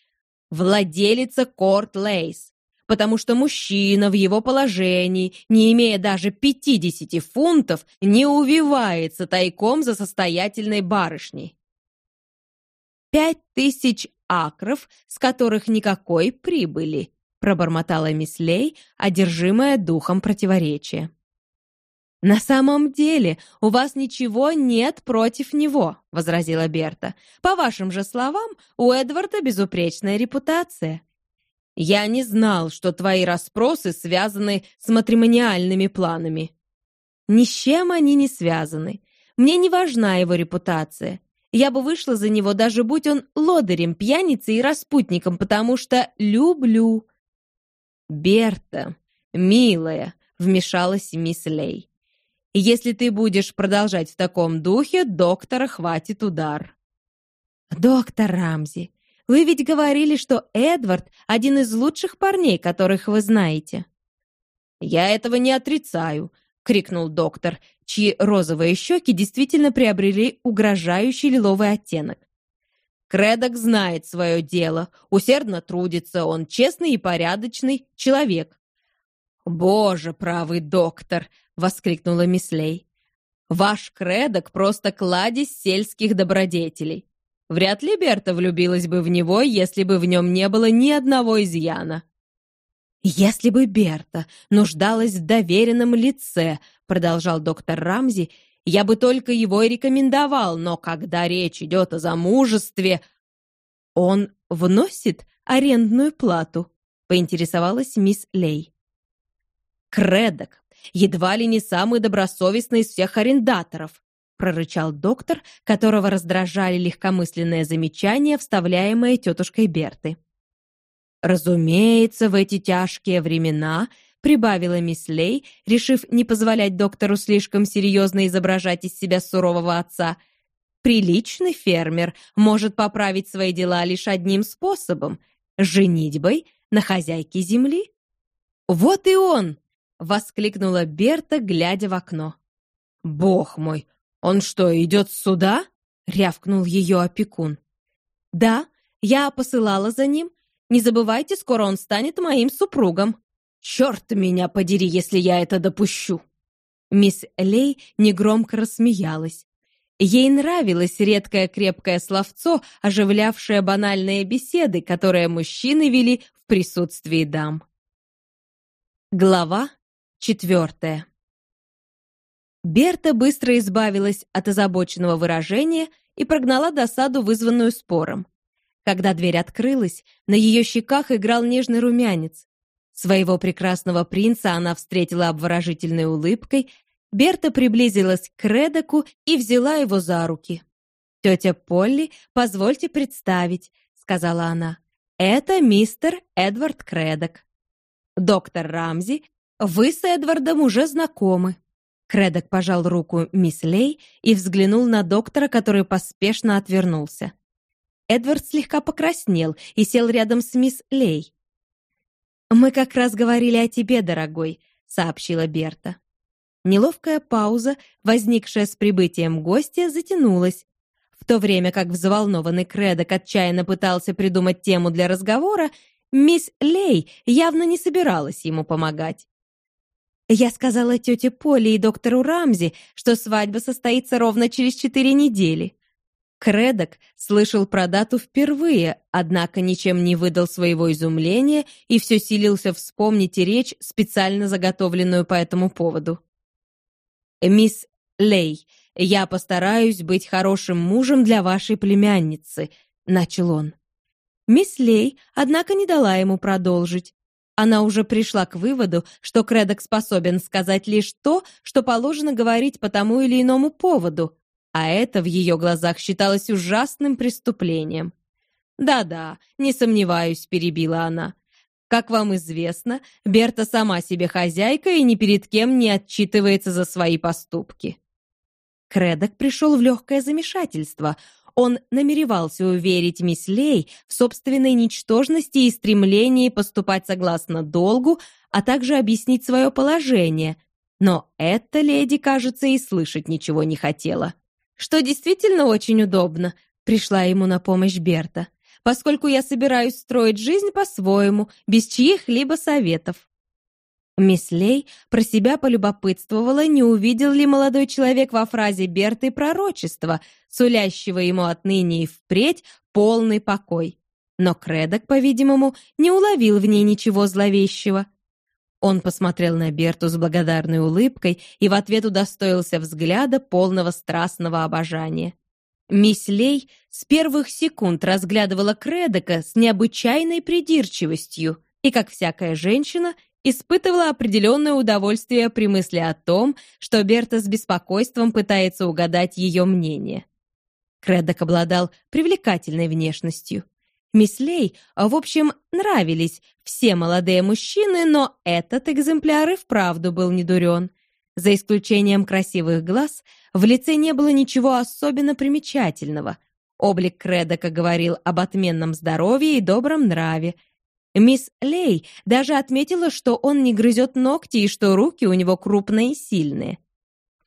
владелица Корт Лейс. Потому что мужчина в его положении, не имея даже пятидесяти фунтов, не увивается тайком за состоятельной барышней. Пять тысяч акров, с которых никакой прибыли пробормотала мисс Лей, одержимая духом противоречия. «На самом деле у вас ничего нет против него», — возразила Берта. «По вашим же словам, у Эдварда безупречная репутация». «Я не знал, что твои расспросы связаны с матримониальными планами». «Ни с чем они не связаны. Мне не важна его репутация. Я бы вышла за него, даже будь он лодырем, пьяницей и распутником, потому что люблю. «Берта, милая», — вмешалась мисс Лей. «Если ты будешь продолжать в таком духе, доктора хватит удар». «Доктор Рамзи, вы ведь говорили, что Эдвард — один из лучших парней, которых вы знаете». «Я этого не отрицаю», — крикнул доктор, чьи розовые щеки действительно приобрели угрожающий лиловый оттенок. Кредок знает свое дело, усердно трудится, он честный и порядочный человек. «Боже, правый доктор!» — воскликнула Мислей. «Ваш Кредок просто кладезь сельских добродетелей. Вряд ли Берта влюбилась бы в него, если бы в нем не было ни одного изъяна». «Если бы Берта нуждалась в доверенном лице», — продолжал доктор Рамзи, я бы только его и рекомендовал, но когда речь идет о замужестве... Он вносит арендную плату, поинтересовалась мисс Лей. Кредок, едва ли не самый добросовестный из всех арендаторов, прорычал доктор, которого раздражали легкомысленные замечания, вставляемые тетушкой Берты. Разумеется, в эти тяжкие времена прибавила мисс Лей, решив не позволять доктору слишком серьезно изображать из себя сурового отца. Приличный фермер может поправить свои дела лишь одним способом — женитьбой на хозяйке земли. «Вот и он!» — воскликнула Берта, глядя в окно. «Бог мой, он что, идет сюда?» — рявкнул ее опекун. «Да, я посылала за ним. Не забывайте, скоро он станет моим супругом». «Черт меня подери, если я это допущу!» Мисс Лей негромко рассмеялась. Ей нравилось редкое крепкое словцо, оживлявшее банальные беседы, которые мужчины вели в присутствии дам. Глава четвертая Берта быстро избавилась от озабоченного выражения и прогнала досаду, вызванную спором. Когда дверь открылась, на ее щеках играл нежный румянец. Своего прекрасного принца она встретила обворожительной улыбкой, Берта приблизилась к Редеку и взяла его за руки. «Тетя Полли, позвольте представить», — сказала она. «Это мистер Эдвард Кредок. Доктор Рамзи, вы с Эдвардом уже знакомы». Кредок пожал руку мисс Лей и взглянул на доктора, который поспешно отвернулся. Эдвард слегка покраснел и сел рядом с мисс Лей. «Мы как раз говорили о тебе, дорогой», — сообщила Берта. Неловкая пауза, возникшая с прибытием гостя, затянулась. В то время как взволнованный Кредок отчаянно пытался придумать тему для разговора, мисс Лей явно не собиралась ему помогать. «Я сказала тете Поле и доктору Рамзи, что свадьба состоится ровно через четыре недели. Кредок слышал про дату впервые, однако ничем не выдал своего изумления и все силился вспомнить речь, специально заготовленную по этому поводу. «Мисс Лей, я постараюсь быть хорошим мужем для вашей племянницы», — начал он. Мисс Лей, однако, не дала ему продолжить. Она уже пришла к выводу, что Кредок способен сказать лишь то, что положено говорить по тому или иному поводу, а это в ее глазах считалось ужасным преступлением. «Да-да, не сомневаюсь», — перебила она. «Как вам известно, Берта сама себе хозяйка и ни перед кем не отчитывается за свои поступки». Кредок пришел в легкое замешательство. Он намеревался уверить мисс Лей в собственной ничтожности и стремлении поступать согласно долгу, а также объяснить свое положение. Но эта леди, кажется, и слышать ничего не хотела. Что действительно очень удобно, пришла ему на помощь Берта, поскольку я собираюсь строить жизнь по-своему, без чьих-либо советов. Мисс Лей про себя полюбопытствовала, не увидел ли молодой человек во фразе Берты пророчества, сулящего ему отныне и впредь полный покой. Но Кредок, по-видимому, не уловил в ней ничего зловещего. Он посмотрел на Берту с благодарной улыбкой и в ответ удостоился взгляда полного страстного обожания. Мисс Лей с первых секунд разглядывала Кредока с необычайной придирчивостью и, как всякая женщина, испытывала определенное удовольствие при мысли о том, что Берта с беспокойством пытается угадать ее мнение. Кредок обладал привлекательной внешностью. Мисс Лей, в общем, нравились все молодые мужчины, но этот экземпляр и вправду был недурен. За исключением красивых глаз, в лице не было ничего особенно примечательного. Облик Кредока говорил об отменном здоровье и добром нраве. Мисс Лей даже отметила, что он не грызет ногти и что руки у него крупные и сильные.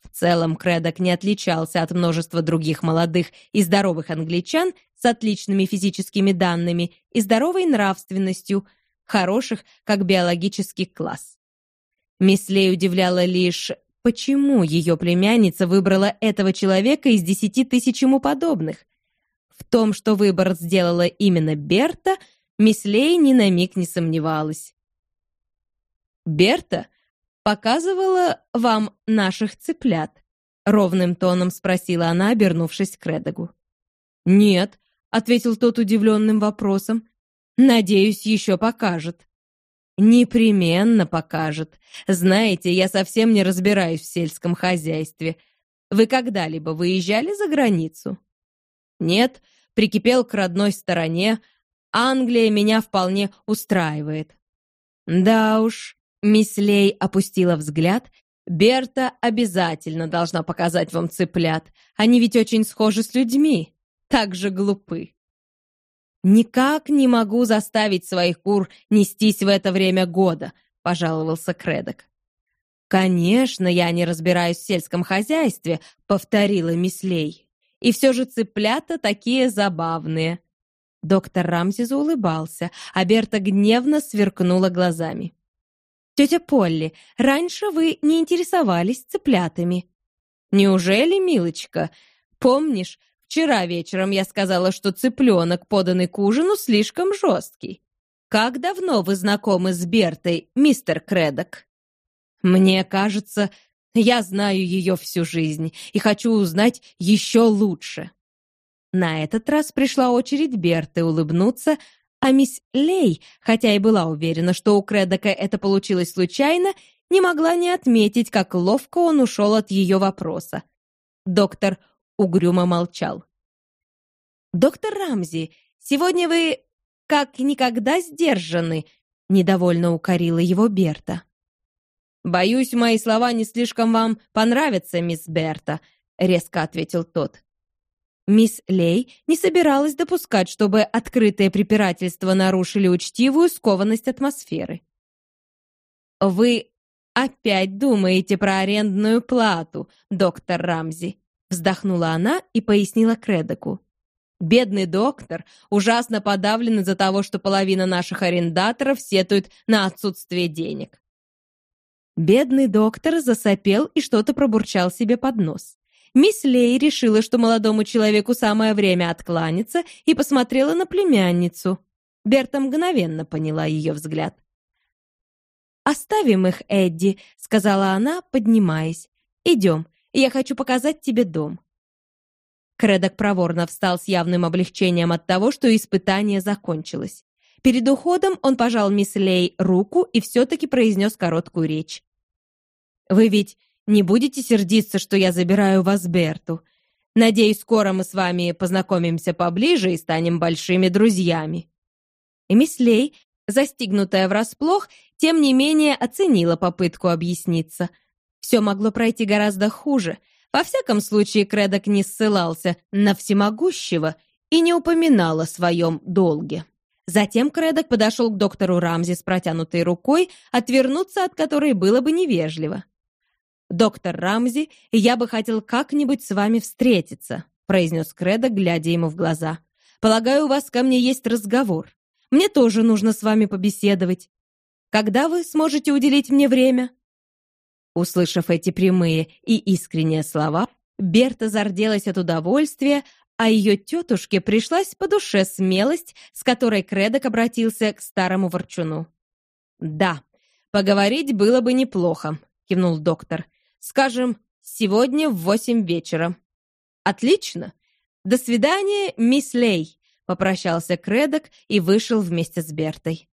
В целом Кредок не отличался от множества других молодых и здоровых англичан с отличными физическими данными и здоровой нравственностью, хороших как биологический класс. Мисс Лей удивляла лишь, почему ее племянница выбрала этого человека из десяти тысяч ему подобных. В том, что выбор сделала именно Берта, мисс Лей ни на миг не сомневалась. «Берта показывала вам наших цыплят?» Ровным тоном спросила она, обернувшись к Редагу. «Нет», — ответил тот удивленным вопросом. «Надеюсь, еще покажет». «Непременно покажет. Знаете, я совсем не разбираюсь в сельском хозяйстве. Вы когда-либо выезжали за границу?» «Нет, прикипел к родной стороне. Англия меня вполне устраивает». «Да уж, Мисс Лей опустила взгляд. «Берта обязательно должна показать вам цыплят. Они ведь очень схожи с людьми. Так же глупы». «Никак не могу заставить своих кур нестись в это время года», — пожаловался Кредок. «Конечно, я не разбираюсь в сельском хозяйстве», — повторила мисс Лей. «И все же цыплята такие забавные». Доктор Рамзи заулыбался, а Берта гневно сверкнула глазами. «Тетя Полли, раньше вы не интересовались цыплятами». «Неужели, милочка? Помнишь, вчера вечером я сказала, что цыпленок, поданный к ужину, слишком жесткий? Как давно вы знакомы с Бертой, мистер Кредок?» «Мне кажется, я знаю ее всю жизнь и хочу узнать еще лучше». На этот раз пришла очередь Берты улыбнуться, а мисс Лей, хотя и была уверена, что у Кредока это получилось случайно, не могла не отметить, как ловко он ушел от ее вопроса. Доктор угрюмо молчал. «Доктор Рамзи, сегодня вы как никогда сдержаны», — недовольно укорила его Берта. «Боюсь, мои слова не слишком вам понравятся, мисс Берта», — резко ответил тот. Мисс Лей не собиралась допускать, чтобы открытые препирательства нарушили учтивую скованность атмосферы. «Вы опять думаете про арендную плату, доктор Рамзи», вздохнула она и пояснила Кредоку. «Бедный доктор ужасно подавлен из-за того, что половина наших арендаторов сетует на отсутствие денег». Бедный доктор засопел и что-то пробурчал себе под нос. Мисс Лей решила, что молодому человеку самое время откланяться, и посмотрела на племянницу. Берта мгновенно поняла ее взгляд. «Оставим их, Эдди», — сказала она, поднимаясь. «Идем, я хочу показать тебе дом». Кредок проворно встал с явным облегчением от того, что испытание закончилось. Перед уходом он пожал мисс Лей руку и все-таки произнес короткую речь. «Вы ведь не будете сердиться, что я забираю вас Берту? Надеюсь, скоро мы с вами познакомимся поближе и станем большими друзьями». И мисс Лей, застигнутая врасплох, тем не менее оценила попытку объясниться. Все могло пройти гораздо хуже. Во всяком случае, Кредок не ссылался на всемогущего и не упоминал о своем долге. Затем Кредок подошел к доктору Рамзи с протянутой рукой, отвернуться от которой было бы невежливо. «Доктор Рамзи, я бы хотел как-нибудь с вами встретиться», произнес Кредок, глядя ему в глаза. «Полагаю, у вас ко мне есть разговор. Мне тоже нужно с вами побеседовать. Когда вы сможете уделить мне время?» Услышав эти прямые и искренние слова, Берта зарделась от удовольствия, а ее тетушке пришлась по душе смелость, с которой Кредок обратился к старому ворчуну. «Да, поговорить было бы неплохо», — кивнул доктор. «Скажем, сегодня в восемь вечера». «Отлично! До свидания, мисс Лей!» — попрощался Кредок и вышел вместе с Бертой.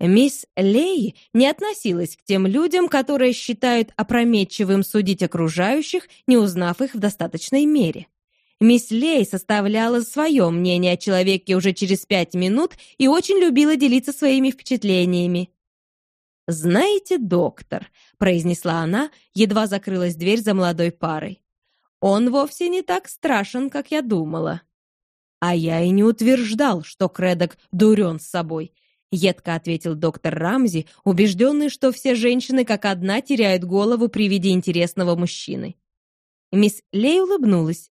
Мисс Лей не относилась к тем людям, которые считают опрометчивым судить окружающих, не узнав их в достаточной мере. Мисс Лей составляла свое мнение о человеке уже через пять минут и очень любила делиться своими впечатлениями. «Знаете, доктор», — произнесла она, едва закрылась дверь за молодой парой, «он вовсе не так страшен, как я думала». «А я и не утверждал, что Кредок дурен с собой», — едко ответил доктор Рамзи, убежденный, что все женщины как одна теряют голову при виде интересного мужчины. Мисс Лей улыбнулась.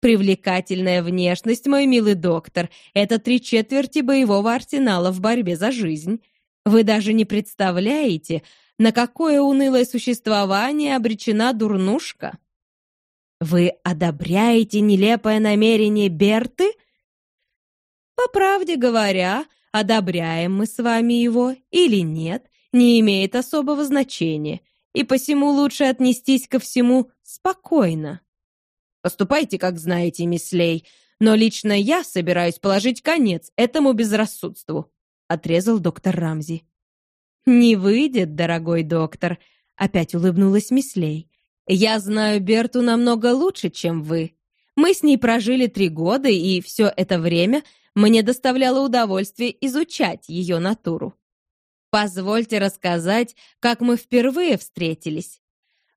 Привлекательная внешность, мой милый доктор, это три четверти боевого арсенала в борьбе за жизнь. Вы даже не представляете, на какое унылое существование обречена дурнушка. Вы одобряете нелепое намерение Берты? По правде говоря, одобряем мы с вами его или нет, не имеет особого значения, и посему лучше отнестись ко всему спокойно. Поступайте, как знаете, мисс Лей, но лично я собираюсь положить конец этому безрассудству», — отрезал доктор Рамзи. «Не выйдет, дорогой доктор», — опять улыбнулась мисс Лей. «Я знаю Берту намного лучше, чем вы. Мы с ней прожили три года, и все это время мне доставляло удовольствие изучать ее натуру. Позвольте рассказать, как мы впервые встретились.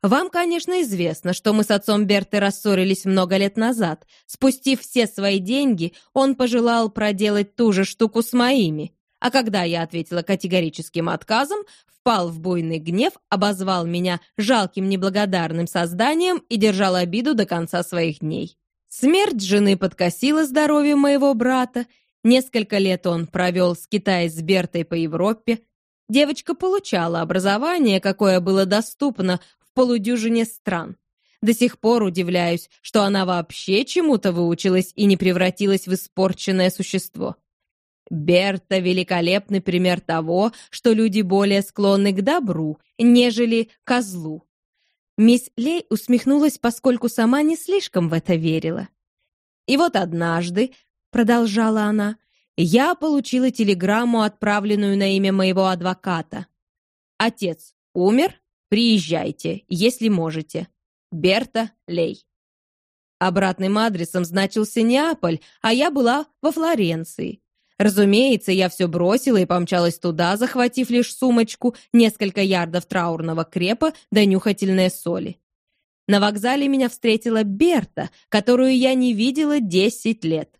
Вам, конечно, известно, что мы с отцом Берты рассорились много лет назад. Спустив все свои деньги, он пожелал проделать ту же штуку с моими. А когда я ответила категорическим отказом, впал в буйный гнев, обозвал меня жалким неблагодарным созданием и держал обиду до конца своих дней. Смерть жены подкосила здоровье моего брата. Несколько лет он провел, скитаясь с Бертой по Европе. Девочка получала образование, какое было доступно полудюжине стран. До сих пор удивляюсь, что она вообще чему-то выучилась и не превратилась в испорченное существо. Берта — великолепный пример того, что люди более склонны к добру, нежели к злу. Мисс Лей усмехнулась, поскольку сама не слишком в это верила. «И вот однажды», — продолжала она, — «я получила телеграмму, отправленную на имя моего адвоката. Отец умер, Приезжайте, если можете. Берта Лей. Обратным адресом значился Неаполь, а я была во Флоренции. Разумеется, я все бросила и помчалась туда, захватив лишь сумочку, несколько ярдов траурного крепа да нюхательные соли. На вокзале меня встретила Берта, которую я не видела десять лет.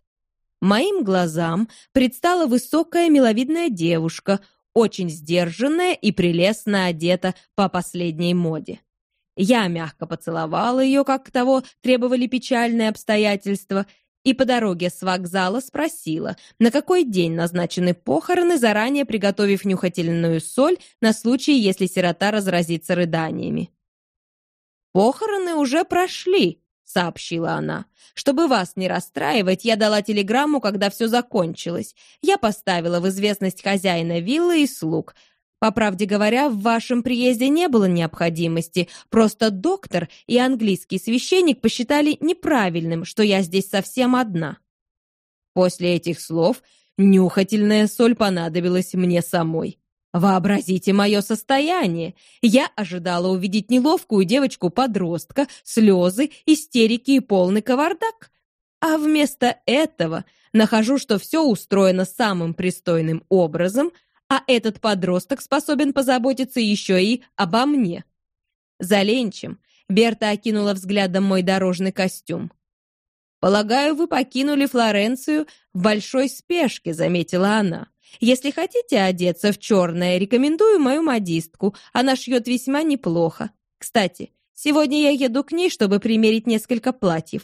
Моим глазам предстала высокая миловидная девушка, очень сдержанная и прелестно одета по последней моде. Я мягко поцеловала ее, как того требовали печальные обстоятельства, и по дороге с вокзала спросила, на какой день назначены похороны, заранее приготовив нюхательную соль на случай, если сирота разразится рыданиями. «Похороны уже прошли», сообщила она. «Чтобы вас не расстраивать, я дала телеграмму, когда все закончилось. Я поставила в известность хозяина виллы и слуг. По правде говоря, в вашем приезде не было необходимости. Просто доктор и английский священник посчитали неправильным, что я здесь совсем одна». После этих слов нюхательная соль понадобилась мне самой. Вообразите мое состояние. Я ожидала увидеть неловкую девочку-подростка, слезы, истерики и полный кавардак. А вместо этого нахожу, что все устроено самым пристойным образом, а этот подросток способен позаботиться еще и обо мне. За ленчем Берта окинула взглядом мой дорожный костюм. «Полагаю, вы покинули Флоренцию в большой спешке», — заметила она. «Если хотите одеться в черное, рекомендую мою модистку. Она шьет весьма неплохо. Кстати, сегодня я еду к ней, чтобы примерить несколько платьев».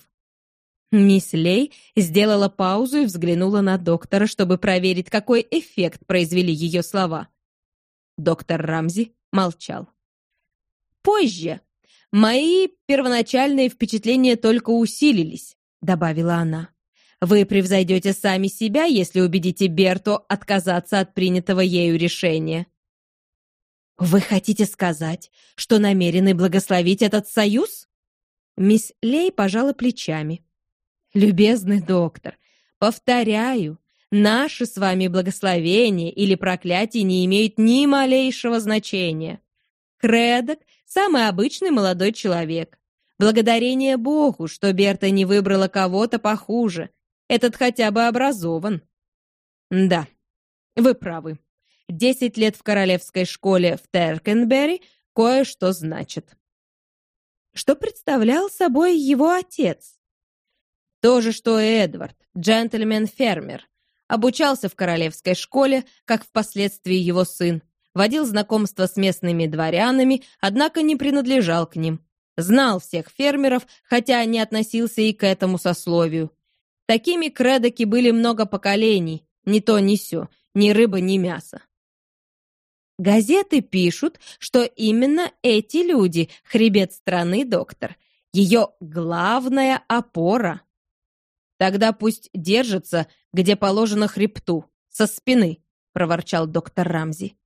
Мисс Лей сделала паузу и взглянула на доктора, чтобы проверить, какой эффект произвели ее слова. Доктор Рамзи молчал. «Позже мои первоначальные впечатления только усилились добавила она. Вы превзойдете сами себя, если убедите Берту отказаться от принятого ею решения. Вы хотите сказать, что намерены благословить этот союз? Мисс Лей пожала плечами. Любезный доктор, повторяю, наши с вами благословения или проклятия не имеют ни малейшего значения. Кредок — самый обычный молодой человек. Благодарение Богу, что Берта не выбрала кого-то похуже. Этот хотя бы образован. Да, вы правы. Десять лет в королевской школе в Теркенбери кое-что значит. Что представлял собой его отец? То же, что и Эдвард, джентльмен-фермер. Обучался в королевской школе, как впоследствии его сын. Водил знакомства с местными дворянами, однако не принадлежал к ним. Знал всех фермеров, хотя не относился и к этому сословию. Такими кредоки были много поколений, ни то, ни сё, ни рыба, ни мясо. Газеты пишут, что именно эти люди — хребет страны, доктор. Ее главная опора. Тогда пусть держится, где положено хребту, со спины, — проворчал доктор Рамзи.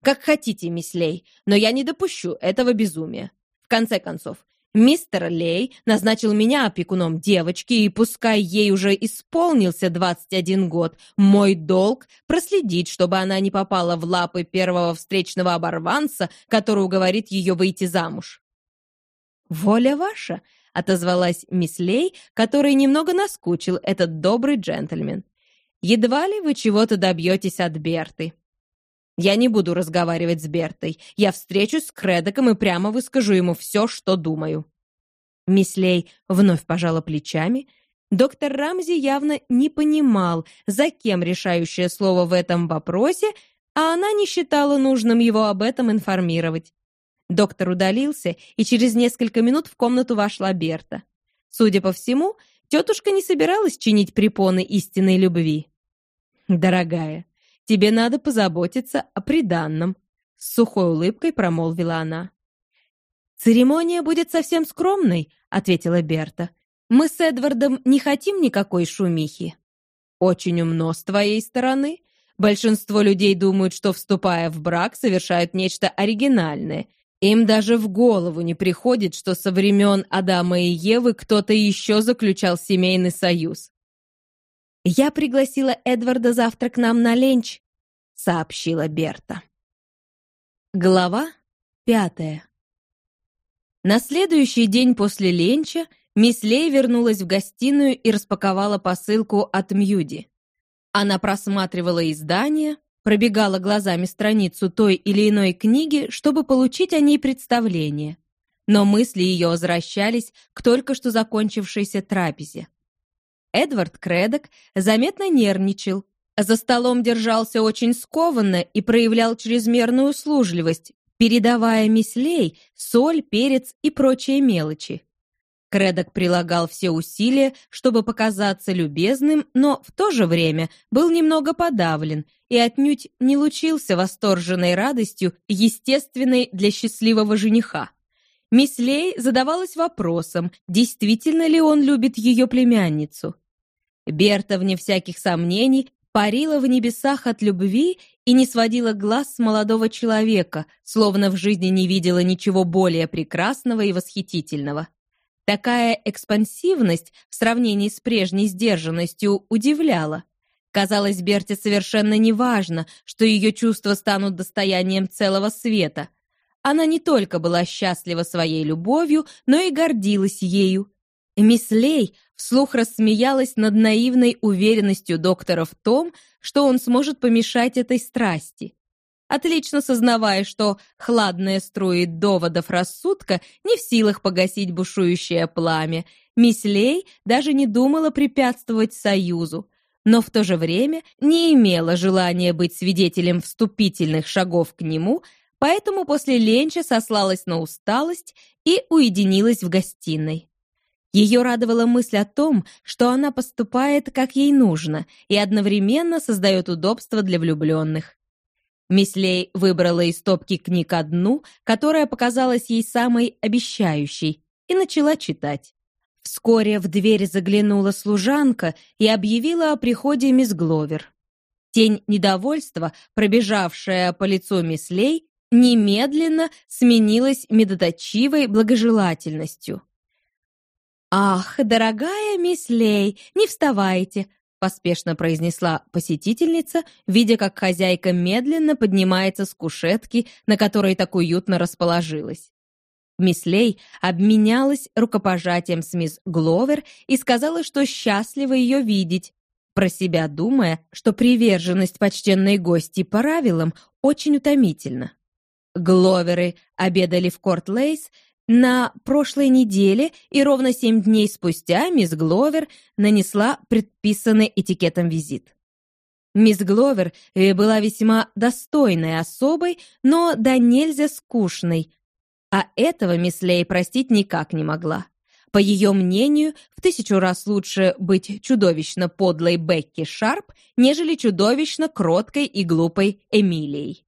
Как хотите, мислей, но я не допущу этого безумия. В конце концов, мистер Лей назначил меня опекуном девочки, и пускай ей уже исполнился 21 год, мой долг — проследить, чтобы она не попала в лапы первого встречного оборванца, который уговорит ее выйти замуж. «Воля ваша!» — отозвалась мисс Лей, которой немного наскучил этот добрый джентльмен. «Едва ли вы чего-то добьетесь от Берты. Я не буду разговаривать с Бертой. Я встречусь с Кредоком и прямо выскажу ему все, что думаю». Мислей вновь пожала плечами. Доктор Рамзи явно не понимал, за кем решающее слово в этом вопросе, а она не считала нужным его об этом информировать. Доктор удалился, и через несколько минут в комнату вошла Берта. Судя по всему, тетушка не собиралась чинить препоны истинной любви. «Дорогая, Тебе надо позаботиться о приданном», — с сухой улыбкой промолвила она. «Церемония будет совсем скромной», — ответила Берта. «Мы с Эдвардом не хотим никакой шумихи». «Очень умно с твоей стороны. Большинство людей думают, что, вступая в брак, совершают нечто оригинальное. Им даже в голову не приходит, что со времен Адама и Евы кто-то еще заключал семейный союз. «Я пригласила Эдварда завтра к нам на ленч», — сообщила Берта. Глава пятая. На следующий день после ленча мисс Лей вернулась в гостиную и распаковала посылку от Мьюди. Она просматривала издание, пробегала глазами страницу той или иной книги, чтобы получить о ней представление. Но мысли ее возвращались к только что закончившейся трапезе. Эдвард Кредок заметно нервничал. За столом держался очень скованно и проявлял чрезмерную услужливость, передавая мислей, соль, перец и прочие мелочи. Кредок прилагал все усилия, чтобы показаться любезным, но в то же время был немного подавлен и отнюдь не лучился восторженной радостью, естественной для счастливого жениха. Мисс Лей задавалась вопросом, действительно ли он любит ее племянницу. Берта, вне всяких сомнений, парила в небесах от любви и не сводила глаз с молодого человека, словно в жизни не видела ничего более прекрасного и восхитительного. Такая экспансивность в сравнении с прежней сдержанностью удивляла. Казалось, Берте совершенно неважно, что ее чувства станут достоянием целого света. Она не только была счастлива своей любовью, но и гордилась ею. Мисс Лей вслух рассмеялась над наивной уверенностью доктора в том, что он сможет помешать этой страсти. Отлично сознавая, что хладные струи доводов рассудка не в силах погасить бушующее пламя, мисс Лей даже не думала препятствовать союзу, но в то же время не имела желания быть свидетелем вступительных шагов к нему, поэтому после ленча сослалась на усталость и уединилась в гостиной. Ее радовала мысль о том, что она поступает, как ей нужно, и одновременно создает удобства для влюбленных. Мислей выбрала из стопки книг одну, которая показалась ей самой обещающей, и начала читать. Вскоре в дверь заглянула служанка и объявила о приходе мисс Гловер. Тень недовольства, пробежавшая по лицу мисс Лей, немедленно сменилась медоточивой благожелательностью. «Ах, дорогая мисс Лей, не вставайте!» Поспешно произнесла посетительница, видя, как хозяйка медленно поднимается с кушетки, на которой так уютно расположилась. Мисс Лей обменялась рукопожатием с мисс Гловер и сказала, что счастлива ее видеть, про себя думая, что приверженность почтенной гости правилам очень утомительна. Гловеры обедали в Корт-Лейс на прошлой неделе, и ровно семь дней спустя мисс Гловер нанесла предписанный этикетом визит. Мисс Гловер э, была весьма достойной особой, но донельзя скучной, а этого мисс Лей простить никак не могла. По ее мнению, в тысячу раз лучше быть чудовищно подлой Бекки Шарп, нежели чудовищно кроткой и глупой Эмилией.